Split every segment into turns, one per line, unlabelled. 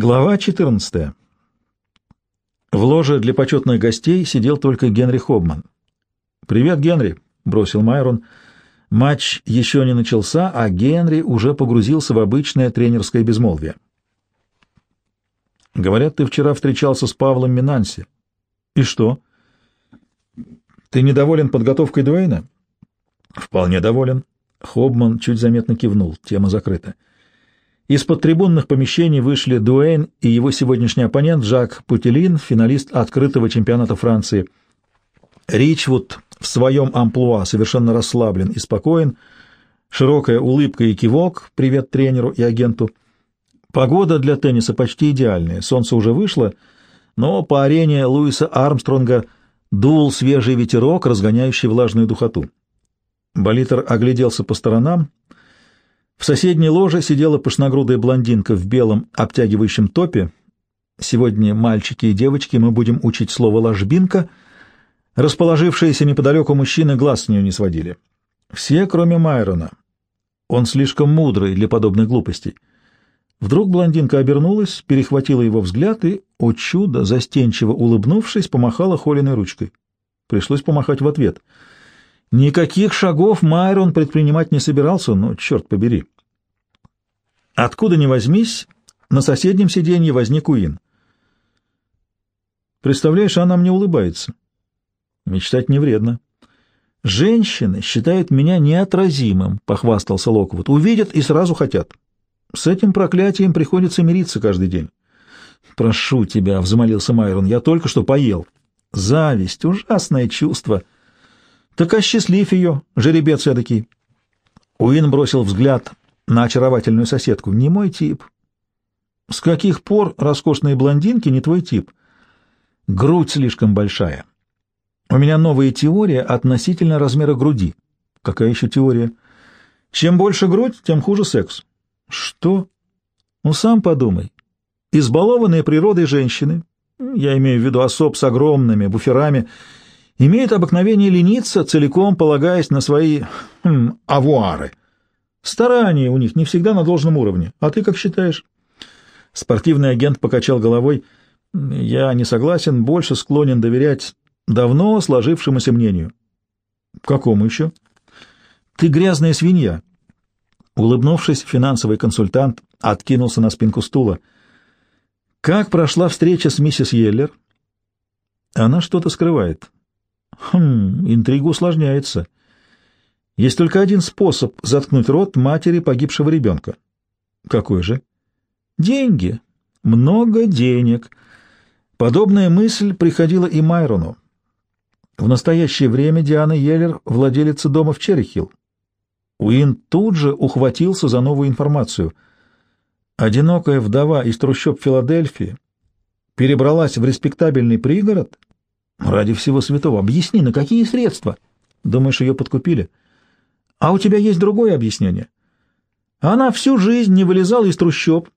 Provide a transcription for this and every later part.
Глава 14. В ложе для почетных гостей сидел только Генри Хобман. «Привет, Генри», — бросил Майрон. Матч еще не начался, а Генри уже погрузился в обычное тренерское безмолвие. «Говорят, ты вчера встречался с Павлом Минанси. И что? Ты недоволен подготовкой Дуэйна?» «Вполне доволен». Хобман чуть заметно кивнул. Тема закрыта. Из-под трибунных помещений вышли Дуэйн и его сегодняшний оппонент Жак Путелин, финалист открытого чемпионата Франции. Ричвуд в своем амплуа совершенно расслаблен и спокоен, широкая улыбка и кивок, привет тренеру и агенту. Погода для тенниса почти идеальная, солнце уже вышло, но по арене Луиса Армстронга дул свежий ветерок, разгоняющий влажную духоту. Болитер огляделся по сторонам, в соседней ложе сидела пышногрудая блондинка в белом обтягивающем топе. Сегодня, мальчики и девочки, мы будем учить слово «ложбинка». Расположившиеся неподалеку мужчины глаз с нее не сводили. Все, кроме Майрона. Он слишком мудрый для подобных глупостей. Вдруг блондинка обернулась, перехватила его взгляд и, о чудо, застенчиво улыбнувшись, помахала холеной ручкой. Пришлось помахать в ответ — Никаких шагов Майрон предпринимать не собирался, но черт побери. Откуда ни возьмись, на соседнем сиденье возник Уин. Представляешь, она мне улыбается. Мечтать не вредно. Женщины считают меня неотразимым, — похвастался Локвуд. Увидят и сразу хотят. С этим проклятием приходится мириться каждый день. Прошу тебя, — взмолился Майрон, — я только что поел. Зависть — ужасное чувство — так осчастлив ее, жеребец эдакий. Уин бросил взгляд на очаровательную соседку. Не мой тип. С каких пор роскошные блондинки не твой тип? Грудь слишком большая. У меня новая теория относительно размера груди. Какая еще теория? Чем больше грудь, тем хуже секс. Что? Ну, сам подумай. Избалованные природой женщины, я имею в виду особ с огромными буферами, имеют обыкновение лениться, целиком полагаясь на свои хм, авуары. Старания у них не всегда на должном уровне. А ты как считаешь? Спортивный агент покачал головой. Я не согласен, больше склонен доверять давно сложившемуся мнению. Какому еще? Ты грязная свинья. Улыбнувшись, финансовый консультант откинулся на спинку стула. Как прошла встреча с миссис Йеллер? Она что-то скрывает. Хм, интрига усложняется. Есть только один способ заткнуть рот матери погибшего ребенка. Какой же? Деньги. Много денег. Подобная мысль приходила и Майрону. В настоящее время Диана Йеллер владелица дома в Черрихилл. Уин тут же ухватился за новую информацию. Одинокая вдова из трущоб Филадельфии перебралась в респектабельный пригород Ради всего святого, объясни, на какие средства? Думаешь, ее подкупили? А у тебя есть другое объяснение? Она всю жизнь не вылезала из трущоб,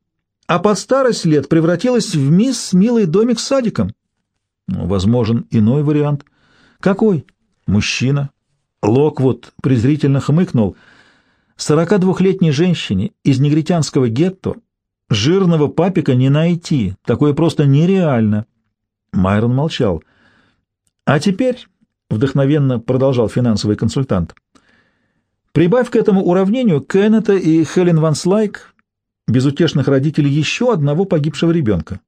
а под старость лет превратилась в мисс милый домик с садиком. Ну, возможен иной вариант. Какой? Мужчина. Локвуд презрительно хмыкнул. Сорока двухлетней женщине из негритянского гетто жирного папика не найти. Такое просто нереально. Майрон молчал. — а теперь, — вдохновенно продолжал финансовый консультант, — прибавь к этому уравнению Кеннета и Хелен Ван Слайк, безутешных родителей еще одного погибшего ребенка.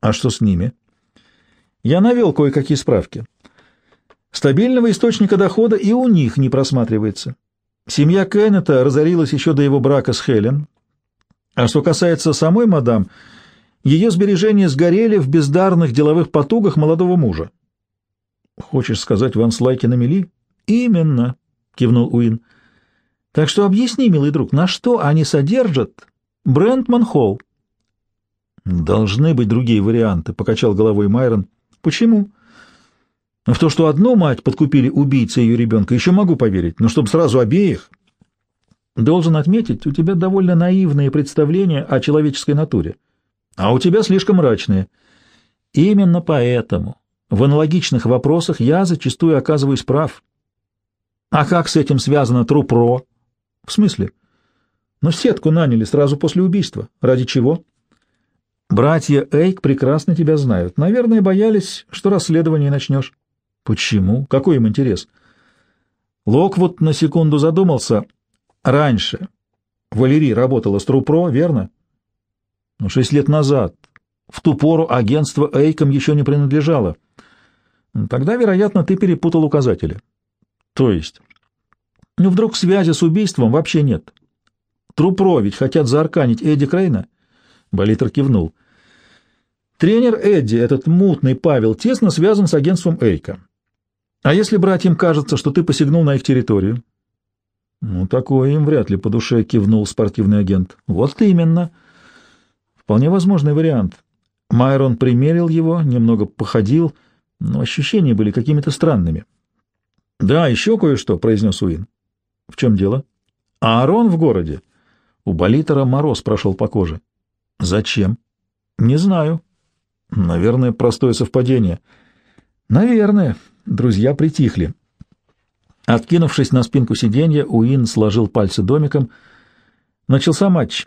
А что с ними? Я навел кое-какие справки. Стабильного источника дохода и у них не просматривается. Семья Кеннета разорилась еще до его брака с Хелен. А что касается самой мадам, ее сбережения сгорели в бездарных деловых потугах молодого мужа. Хочешь сказать, Ван Слайки на мели? Именно, кивнул Уин. Так что объясни, милый друг, на что они содержат Брентман Холл? Должны быть другие варианты, покачал головой Майрон. Почему? В то, что одну мать подкупили убийцы ее ребенка, еще могу поверить, но чтобы сразу обеих... Должен отметить, у тебя довольно наивные представления о человеческой натуре, а у тебя слишком мрачные. Именно поэтому в аналогичных вопросах я зачастую оказываюсь прав. А как с этим связано Трупро? В смысле? Но сетку наняли сразу после убийства. Ради чего? Братья Эйк прекрасно тебя знают. Наверное, боялись, что расследование начнешь. Почему? Какой им интерес? Локвуд на секунду задумался. Раньше Валерий работала с Трупро, верно? Ну, шесть лет назад. В ту пору агентство Эйком еще не принадлежало. Тогда, вероятно, ты перепутал указатели. То есть? Ну, вдруг связи с убийством вообще нет. Трупро ведь хотят заарканить Эдди Крейна? Болитер кивнул. Тренер Эдди, этот мутный Павел, тесно связан с агентством Эйка. А если братьям кажется, что ты посягнул на их территорию? Ну, такое им вряд ли по душе кивнул спортивный агент. Вот именно. Вполне возможный вариант. Майрон примерил его, немного походил, но ощущения были какими-то странными. «Да, еще кое-что», — произнес Уин. «В чем дело?» «Аарон в городе». У Болитера мороз прошел по коже. «Зачем?» «Не знаю». «Наверное, простое совпадение». «Наверное». Друзья притихли. Откинувшись на спинку сиденья, Уин сложил пальцы домиком. Начался матч.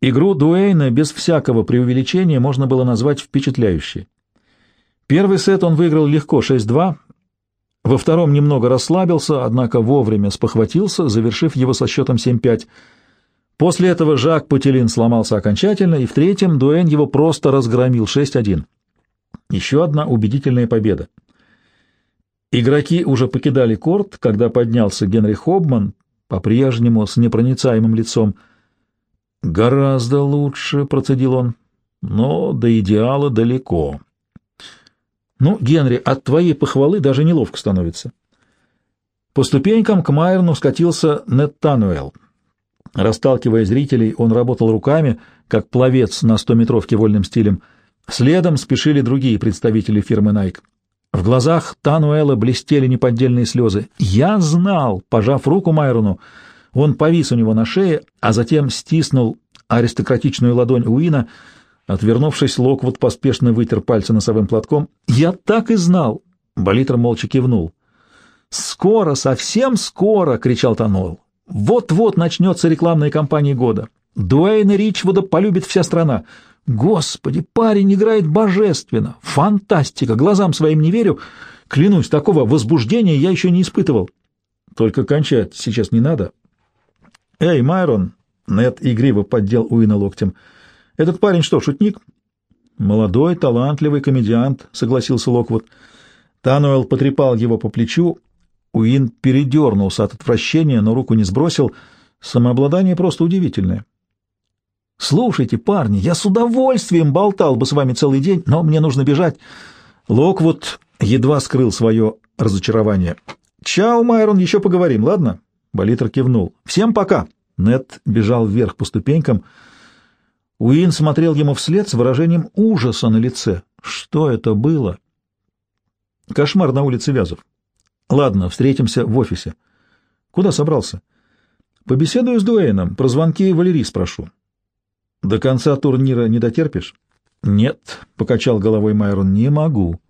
Игру Дуэйна без всякого преувеличения можно было назвать впечатляющей. Первый сет он выиграл легко 6-2, во втором немного расслабился, однако вовремя спохватился, завершив его со счетом 7-5. После этого Жак Путилин сломался окончательно, и в третьем Дуэн его просто разгромил 6-1. Еще одна убедительная победа. Игроки уже покидали корт, когда поднялся Генри Хобман, по-прежнему с непроницаемым лицом. «Гораздо лучше», — процедил он, — «но до идеала далеко». Ну, Генри, от твоей похвалы даже неловко становится. По ступенькам к Майерну скатился Неттануэл. Расталкивая зрителей, он работал руками, как пловец на стометровке вольным стилем. Следом спешили другие представители фирмы Nike. В глазах Тануэла блестели неподдельные слезы. «Я знал!» — пожав руку Майрону, он повис у него на шее, а затем стиснул аристократичную ладонь Уина — Отвернувшись, Локвуд поспешно вытер пальцы носовым платком. «Я так и знал!» Болитер молча кивнул. «Скоро, совсем скоро!» — кричал Тануэл. «Вот-вот начнется рекламная кампания года. Дуэйна Ричвуда полюбит вся страна. Господи, парень играет божественно! Фантастика! Глазам своим не верю. Клянусь, такого возбуждения я еще не испытывал. Только кончать сейчас не надо». «Эй, Майрон!» — Нед игриво поддел Уина локтем — этот парень что, шутник? Молодой, талантливый комедиант, согласился Локвуд. Тануэл потрепал его по плечу. Уин передернулся от отвращения, но руку не сбросил. Самообладание просто удивительное. «Слушайте, парни, я с удовольствием болтал бы с вами целый день, но мне нужно бежать». Локвуд едва скрыл свое разочарование. «Чао, Майрон, еще поговорим, ладно?» Болитер кивнул. «Всем пока!» Нет бежал вверх по ступенькам. Уин смотрел ему вслед с выражением ужаса на лице. Что это было? Кошмар на улице Вязов. Ладно, встретимся в офисе. Куда собрался? Побеседую с Дуэйном, про звонки Валерий спрошу. До конца турнира не дотерпишь? Нет, — покачал головой Майрон, — не могу.